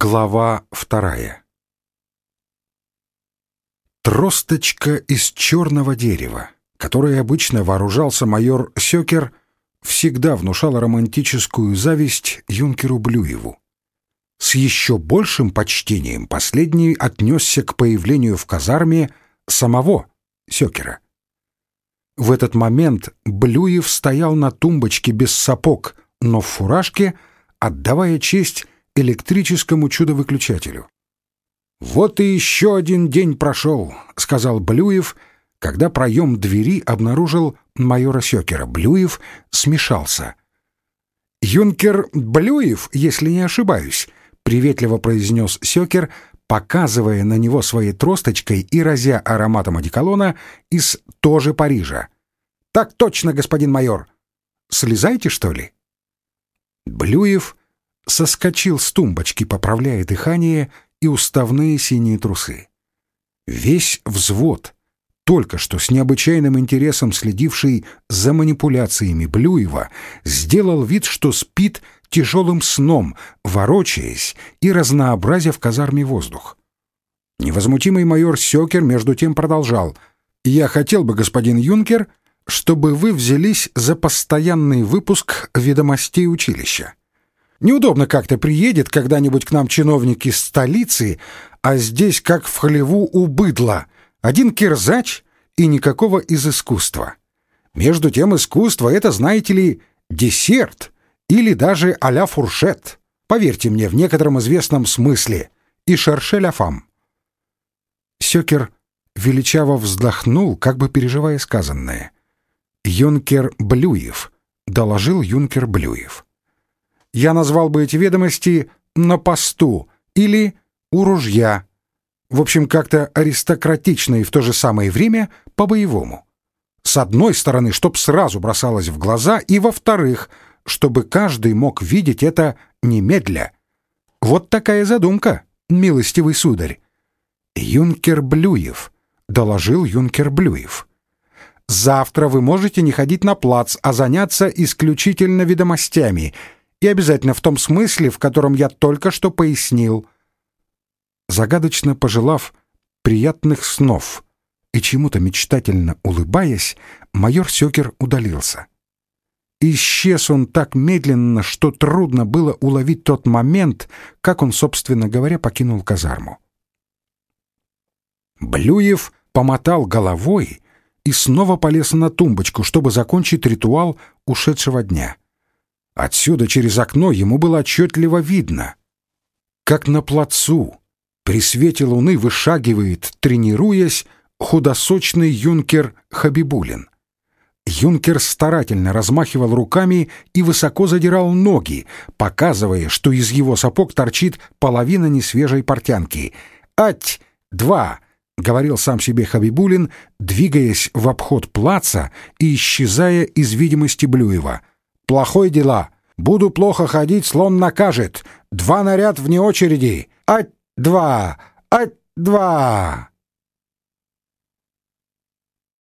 Глава вторая Тросточка из черного дерева, которой обычно вооружался майор Сёкер, всегда внушала романтическую зависть юнкеру Блюеву. С еще большим почтением последний отнесся к появлению в казарме самого Сёкера. В этот момент Блюев стоял на тумбочке без сапог, но в фуражке, отдавая честь электрическому чудо-выключателю. «Вот и еще один день прошел», — сказал Блюев, когда проем двери обнаружил майора Сёкера. Блюев смешался. «Юнкер Блюев, если не ошибаюсь», — приветливо произнес Сёкер, показывая на него своей тросточкой и разя ароматом одеколона из тоже Парижа. «Так точно, господин майор. Слезайте, что ли?» Блюев соскочил с тумбочки, поправляя дыхание и уставные синие трусы. Весь взвод, только что с необычайным интересом следивший за манипуляциями Блюева, сделал вид, что спит тяжелым сном, ворочаясь и разнообразя в казарме воздух. Невозмутимый майор Сёкер между тем продолжал. «Я хотел бы, господин Юнкер, чтобы вы взялись за постоянный выпуск ведомостей училища. Неудобно как-то приедет когда-нибудь к нам чиновник из столицы, а здесь как в хлеву у быдла. Один кирзач и никакого из искусства. Между тем искусство — это, знаете ли, десерт или даже а-ля фуршет. Поверьте мне, в некотором известном смысле. И шарше ля фам. Сёкер величаво вздохнул, как бы переживая сказанное. «Юнкер Блюев», — доложил юнкер Блюев я назвал бы эти ведомости «на посту» или «у ружья». В общем, как-то аристократично и в то же самое время по-боевому. С одной стороны, чтоб сразу бросалось в глаза, и во-вторых, чтобы каждый мог видеть это немедля. Вот такая задумка, милостивый сударь. «Юнкер Блюев», — доложил юнкер Блюев. «Завтра вы можете не ходить на плац, а заняться исключительно ведомостями — и обязательно в том смысле, в котором я только что пояснил. Загадочно пожелав приятных снов и чему-то мечтательно улыбаясь, майор Сёкер удалился. Исчез он так медленно, что трудно было уловить тот момент, как он, собственно говоря, покинул казарму. Блюев помотал головой и снова полез на тумбочку, чтобы закончить ритуал ушедшего дня — Отсюда через окно ему было отчетливо видно, как на плацу при свете луны вышагивает, тренируясь, худосочный юнкер Хабибулин. Юнкер старательно размахивал руками и высоко задирал ноги, показывая, что из его сапог торчит половина несвежей портянки. «Ать! Два!» — говорил сам себе Хабибулин, двигаясь в обход плаца и исчезая из видимости Блюева. Плохой дела. Буду плохо ходить, слон накажет. Два наряд вне очереди. Ать, два! Ать, два!»